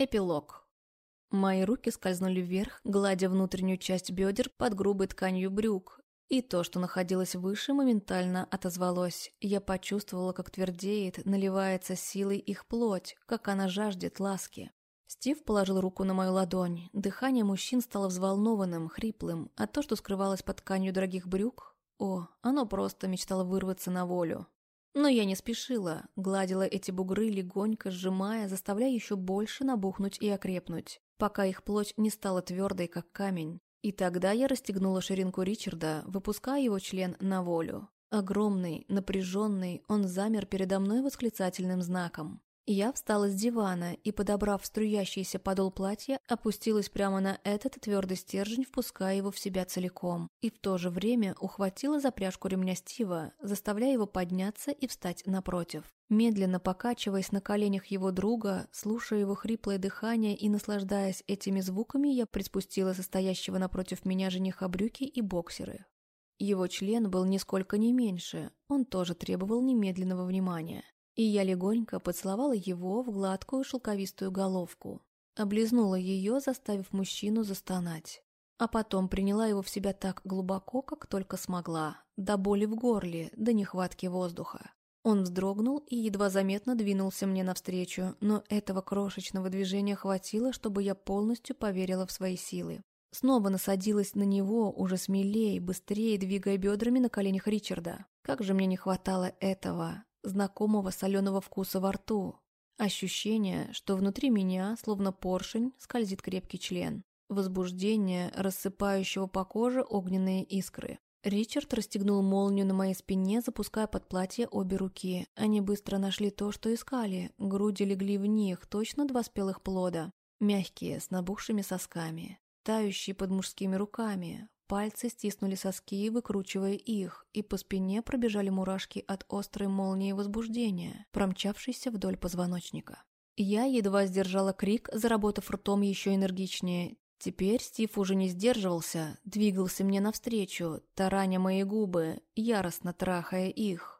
Эпилог. Мои руки скользнули вверх, гладя внутреннюю часть бедер под грубой тканью брюк. И то, что находилось выше, моментально отозвалось. Я почувствовала, как твердеет, наливается силой их плоть, как она жаждет ласки. Стив положил руку на мою ладонь. Дыхание мужчин стало взволнованным, хриплым, а то, что скрывалось под тканью дорогих брюк, о, оно просто мечтало вырваться на волю. Но я не спешила, гладила эти бугры легонько, сжимая, заставляя еще больше набухнуть и окрепнуть, пока их плоть не стала твердой, как камень. И тогда я расстегнула ширинку Ричарда, выпуская его член на волю. Огромный, напряженный, он замер передо мной восклицательным знаком. Я встала с дивана и, подобрав струящийся подол платья, опустилась прямо на этот твердый стержень, впуская его в себя целиком, и в то же время ухватила за пряжку ремня Стива, заставляя его подняться и встать напротив. Медленно покачиваясь на коленях его друга, слушая его хриплое дыхание и наслаждаясь этими звуками, я приспустила состоящего напротив меня жениха брюки и боксеры. Его член был нисколько не меньше, он тоже требовал немедленного внимания и я легонько поцеловала его в гладкую шелковистую головку. Облизнула ее, заставив мужчину застонать. А потом приняла его в себя так глубоко, как только смогла, до боли в горле, до нехватки воздуха. Он вздрогнул и едва заметно двинулся мне навстречу, но этого крошечного движения хватило, чтобы я полностью поверила в свои силы. Снова насадилась на него, уже смелее, быстрее, двигая бедрами на коленях Ричарда. Как же мне не хватало этого, знакомого соленого вкуса во рту. Ощущение, что внутри меня, словно поршень, скользит крепкий член. Возбуждение, рассыпающего по коже огненные искры. Ричард расстегнул молнию на моей спине, запуская под платье обе руки. Они быстро нашли то, что искали. Груди легли в них, точно два спелых плода. Мягкие, с набухшими сосками. Тающие под мужскими руками. Пальцы стиснули соски, выкручивая их, и по спине пробежали мурашки от острой молнии возбуждения, промчавшейся вдоль позвоночника. Я едва сдержала крик, заработав ртом еще энергичнее. Теперь Стив уже не сдерживался, двигался мне навстречу, тараня мои губы, яростно трахая их.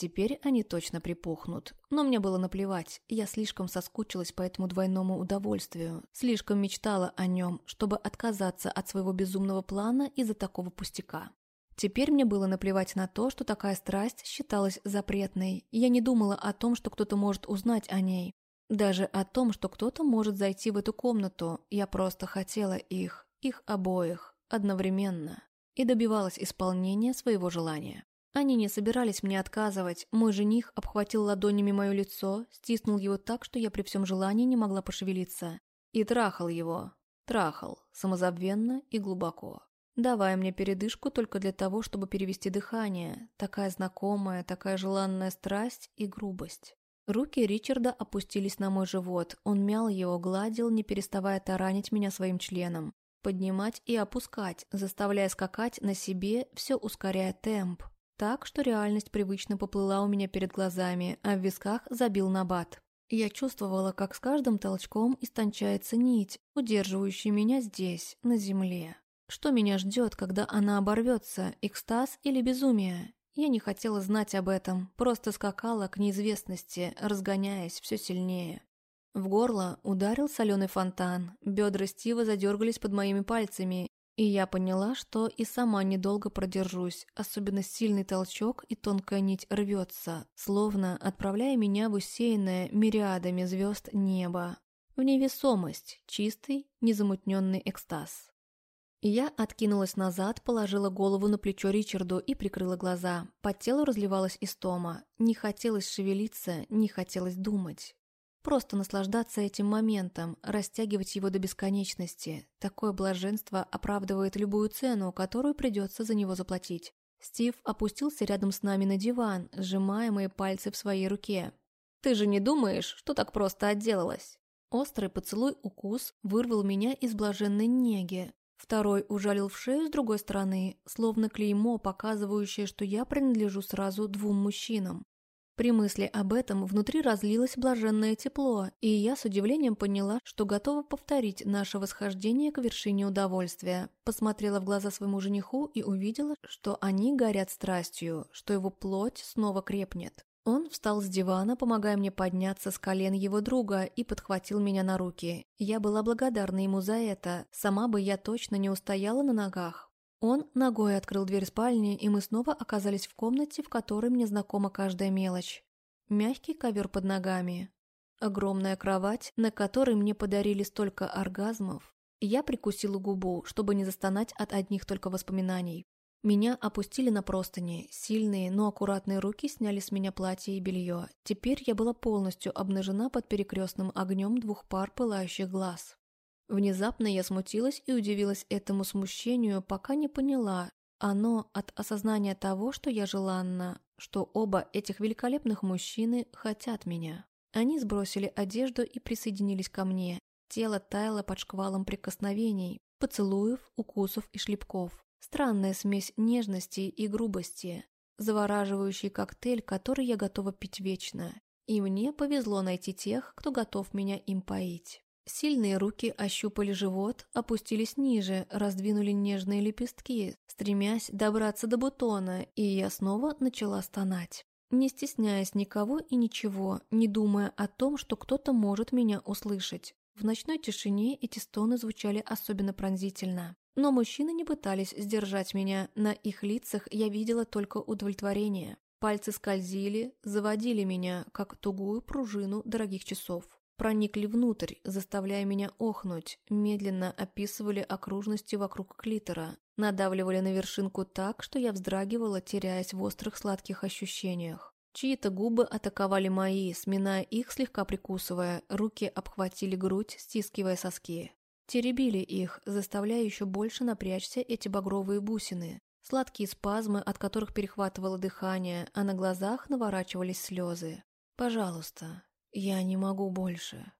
Теперь они точно припухнут. Но мне было наплевать, я слишком соскучилась по этому двойному удовольствию, слишком мечтала о нем, чтобы отказаться от своего безумного плана из-за такого пустяка. Теперь мне было наплевать на то, что такая страсть считалась запретной. Я не думала о том, что кто-то может узнать о ней. Даже о том, что кто-то может зайти в эту комнату. Я просто хотела их, их обоих, одновременно. И добивалась исполнения своего желания. Они не собирались мне отказывать. Мой жених обхватил ладонями мое лицо, стиснул его так, что я при всем желании не могла пошевелиться. И трахал его. Трахал. Самозабвенно и глубоко. Давая мне передышку только для того, чтобы перевести дыхание. Такая знакомая, такая желанная страсть и грубость. Руки Ричарда опустились на мой живот. Он мял его, гладил, не переставая таранить меня своим членом. Поднимать и опускать, заставляя скакать на себе, все ускоряя темп так, что реальность привычно поплыла у меня перед глазами, а в висках забил набат. Я чувствовала, как с каждым толчком истончается нить, удерживающая меня здесь, на земле. Что меня ждет, когда она оборвется, экстаз или безумие? Я не хотела знать об этом, просто скакала к неизвестности, разгоняясь все сильнее. В горло ударил соленый фонтан, бедра Стива задергались под моими пальцами, и я поняла, что и сама недолго продержусь, особенно сильный толчок и тонкая нить рвется, словно отправляя меня в усеянное мириадами звезд небо. В невесомость, чистый, незамутненный экстаз. Я откинулась назад, положила голову на плечо Ричарду и прикрыла глаза. По телу разливалась истома. Не хотелось шевелиться, не хотелось думать. Просто наслаждаться этим моментом, растягивать его до бесконечности. Такое блаженство оправдывает любую цену, которую придется за него заплатить. Стив опустился рядом с нами на диван, сжимая мои пальцы в своей руке. «Ты же не думаешь, что так просто отделалась?» Острый поцелуй-укус вырвал меня из блаженной неги. Второй ужалил в шею с другой стороны, словно клеймо, показывающее, что я принадлежу сразу двум мужчинам. При мысли об этом внутри разлилось блаженное тепло, и я с удивлением поняла, что готова повторить наше восхождение к вершине удовольствия. Посмотрела в глаза своему жениху и увидела, что они горят страстью, что его плоть снова крепнет. Он встал с дивана, помогая мне подняться с колен его друга и подхватил меня на руки. Я была благодарна ему за это, сама бы я точно не устояла на ногах. Он ногой открыл дверь спальни, и мы снова оказались в комнате, в которой мне знакома каждая мелочь. Мягкий ковер под ногами. Огромная кровать, на которой мне подарили столько оргазмов. Я прикусила губу, чтобы не застонать от одних только воспоминаний. Меня опустили на простыни, сильные, но аккуратные руки сняли с меня платье и белье. Теперь я была полностью обнажена под перекрестным огнем двух пар пылающих глаз. Внезапно я смутилась и удивилась этому смущению, пока не поняла. Оно от осознания того, что я желанна, что оба этих великолепных мужчины хотят меня. Они сбросили одежду и присоединились ко мне. Тело таяло под шквалом прикосновений, поцелуев, укусов и шлепков. Странная смесь нежности и грубости, завораживающий коктейль, который я готова пить вечно. И мне повезло найти тех, кто готов меня им поить. Сильные руки ощупали живот, опустились ниже, раздвинули нежные лепестки, стремясь добраться до бутона, и я снова начала стонать. Не стесняясь никого и ничего, не думая о том, что кто-то может меня услышать. В ночной тишине эти стоны звучали особенно пронзительно. Но мужчины не пытались сдержать меня, на их лицах я видела только удовлетворение. Пальцы скользили, заводили меня, как тугую пружину дорогих часов. Проникли внутрь, заставляя меня охнуть, медленно описывали окружности вокруг клитора, надавливали на вершинку так, что я вздрагивала, теряясь в острых сладких ощущениях. Чьи-то губы атаковали мои, сминая их, слегка прикусывая, руки обхватили грудь, стискивая соски. Теребили их, заставляя еще больше напрячься эти багровые бусины. Сладкие спазмы, от которых перехватывало дыхание, а на глазах наворачивались слезы. «Пожалуйста, я не могу больше».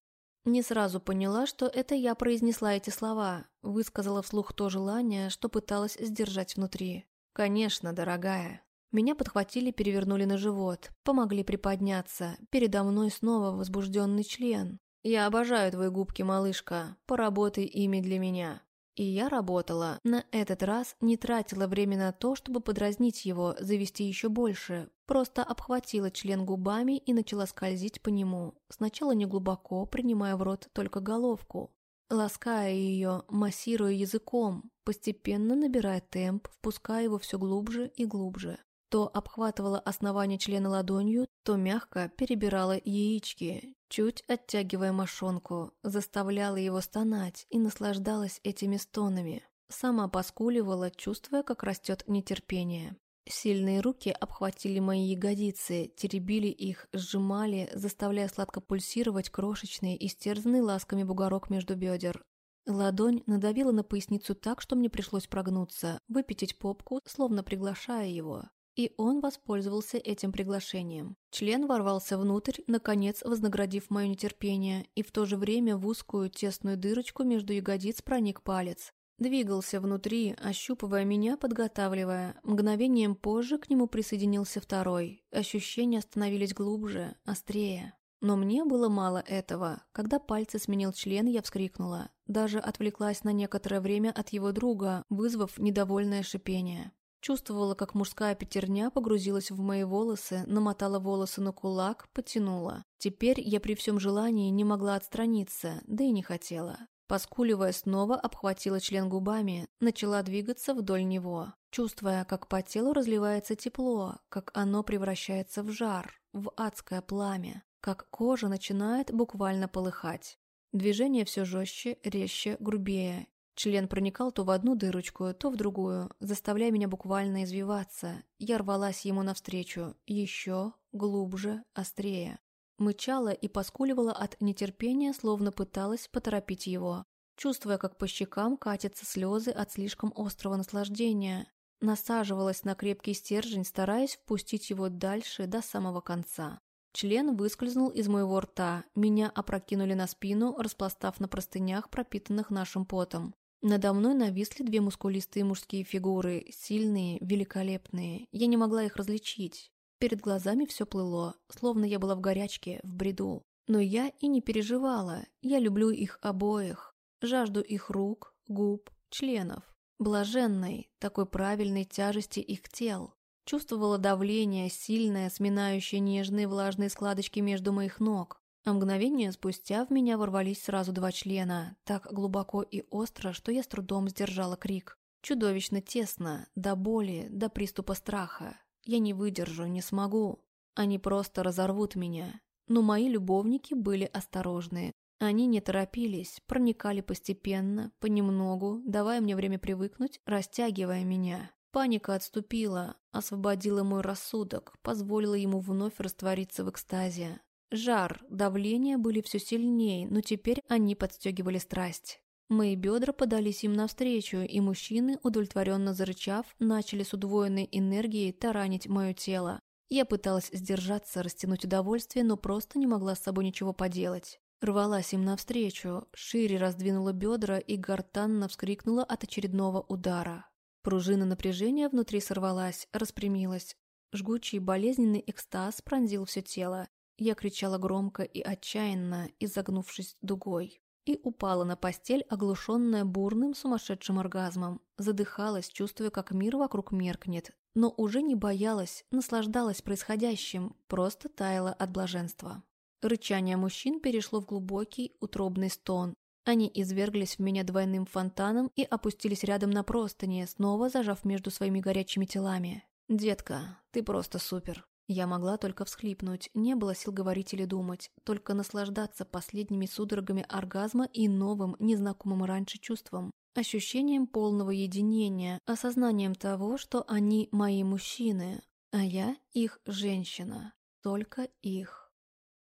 Не сразу поняла, что это я произнесла эти слова, высказала вслух то желание, что пыталась сдержать внутри. «Конечно, дорогая». Меня подхватили, перевернули на живот, помогли приподняться. Передо мной снова возбужденный член. «Я обожаю твои губки, малышка. Поработай ими для меня». И я работала. На этот раз не тратила время на то, чтобы подразнить его, завести еще больше. Просто обхватила член губами и начала скользить по нему. Сначала не глубоко, принимая в рот только головку. Лаская ее, массируя языком, постепенно набирая темп, впуская его все глубже и глубже то обхватывала основание члена ладонью, то мягко перебирала яички, чуть оттягивая мошонку, заставляла его стонать и наслаждалась этими стонами. Сама поскуливала, чувствуя, как растет нетерпение. Сильные руки обхватили мои ягодицы, теребили их, сжимали, заставляя сладко пульсировать крошечный, истерзанный ласками бугорок между бедер. Ладонь надавила на поясницу так, что мне пришлось прогнуться, выпятить попку, словно приглашая его. И он воспользовался этим приглашением. Член ворвался внутрь, наконец вознаградив мое нетерпение, и в то же время в узкую тесную дырочку между ягодиц проник палец. Двигался внутри, ощупывая меня, подготавливая. Мгновением позже к нему присоединился второй. Ощущения становились глубже, острее. Но мне было мало этого. Когда пальцы сменил член, я вскрикнула. Даже отвлеклась на некоторое время от его друга, вызвав недовольное шипение. Чувствовала, как мужская пятерня погрузилась в мои волосы, намотала волосы на кулак, потянула. Теперь я при всем желании не могла отстраниться, да и не хотела. Поскуливая снова, обхватила член губами, начала двигаться вдоль него, чувствуя, как по телу разливается тепло, как оно превращается в жар, в адское пламя, как кожа начинает буквально полыхать. Движение все жестче, резче, грубее, Член проникал то в одну дырочку, то в другую, заставляя меня буквально извиваться. Я рвалась ему навстречу, еще, глубже, острее. Мычала и поскуливала от нетерпения, словно пыталась поторопить его, чувствуя, как по щекам катятся слезы от слишком острого наслаждения. Насаживалась на крепкий стержень, стараясь впустить его дальше, до самого конца. Член выскользнул из моего рта, меня опрокинули на спину, распластав на простынях, пропитанных нашим потом. Надо мной нависли две мускулистые мужские фигуры, сильные, великолепные. Я не могла их различить. Перед глазами все плыло, словно я была в горячке, в бреду. Но я и не переживала. Я люблю их обоих. Жажду их рук, губ, членов. Блаженной, такой правильной тяжести их тел. Чувствовала давление, сильное, сминающее нежные влажные складочки между моих ног. А мгновение спустя в меня ворвались сразу два члена, так глубоко и остро, что я с трудом сдержала крик. Чудовищно тесно, до боли, до приступа страха. Я не выдержу, не смогу. Они просто разорвут меня. Но мои любовники были осторожны. Они не торопились, проникали постепенно, понемногу, давая мне время привыкнуть, растягивая меня. Паника отступила, освободила мой рассудок, позволила ему вновь раствориться в экстазе. Жар, давление были все сильнее, но теперь они подстегивали страсть. Мои бедра подались им навстречу, и мужчины, удовлетворенно зарычав, начали с удвоенной энергией таранить мое тело. Я пыталась сдержаться, растянуть удовольствие, но просто не могла с собой ничего поделать. Рвалась им навстречу, шире раздвинула бедра и гортанно вскрикнула от очередного удара. Пружина напряжения внутри сорвалась, распрямилась. Жгучий болезненный экстаз пронзил все тело. Я кричала громко и отчаянно, изогнувшись дугой и упала на постель, оглушенная бурным сумасшедшим оргазмом. Задыхалась, чувствуя, как мир вокруг меркнет, но уже не боялась, наслаждалась происходящим, просто таяла от блаженства. Рычание мужчин перешло в глубокий, утробный стон. Они изверглись в меня двойным фонтаном и опустились рядом на простыни, снова зажав между своими горячими телами. «Детка, ты просто супер!» Я могла только всхлипнуть, не было сил говорить или думать, только наслаждаться последними судорогами оргазма и новым, незнакомым раньше чувством. Ощущением полного единения, осознанием того, что они мои мужчины, а я их женщина. Только их.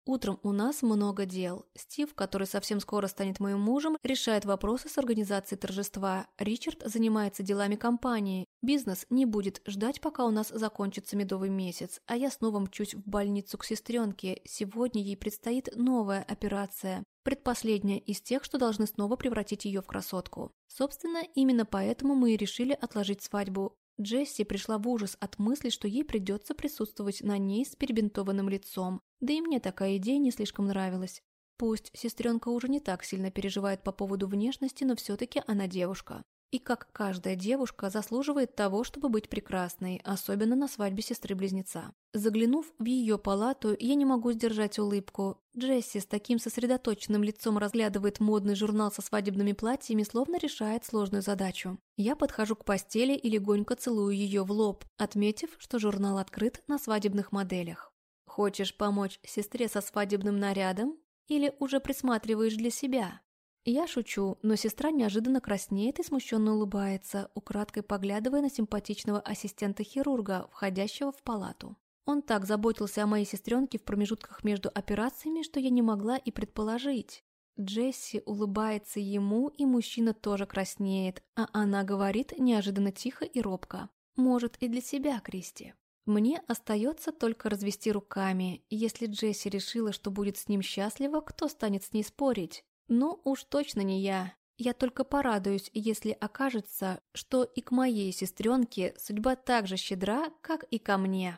Утром у нас много дел. Стив, который совсем скоро станет моим мужем, решает вопросы с организацией торжества. Ричард занимается делами компании. Бизнес не будет ждать, пока у нас закончится медовый месяц, а я снова мчусь в больницу к сестренке. Сегодня ей предстоит новая операция. Предпоследняя из тех, что должны снова превратить ее в красотку. Собственно, именно поэтому мы и решили отложить свадьбу. Джесси пришла в ужас от мысли, что ей придется присутствовать на ней с перебинтованным лицом. Да и мне такая идея не слишком нравилась. Пусть сестренка уже не так сильно переживает по поводу внешности, но все-таки она девушка. И как каждая девушка заслуживает того, чтобы быть прекрасной, особенно на свадьбе сестры-близнеца. Заглянув в ее палату, я не могу сдержать улыбку. Джесси с таким сосредоточенным лицом разглядывает модный журнал со свадебными платьями, словно решает сложную задачу. Я подхожу к постели и легонько целую ее в лоб, отметив, что журнал открыт на свадебных моделях. «Хочешь помочь сестре со свадебным нарядом? Или уже присматриваешь для себя?» Я шучу, но сестра неожиданно краснеет и смущенно улыбается, украдкой поглядывая на симпатичного ассистента-хирурга, входящего в палату. Он так заботился о моей сестренке в промежутках между операциями, что я не могла и предположить. Джесси улыбается ему, и мужчина тоже краснеет, а она говорит неожиданно тихо и робко. Может, и для себя, Кристи. Мне остается только развести руками. Если Джесси решила, что будет с ним счастлива, кто станет с ней спорить? Ну, уж точно не я. Я только порадуюсь, если окажется, что и к моей сестренке судьба так же щедра, как и ко мне.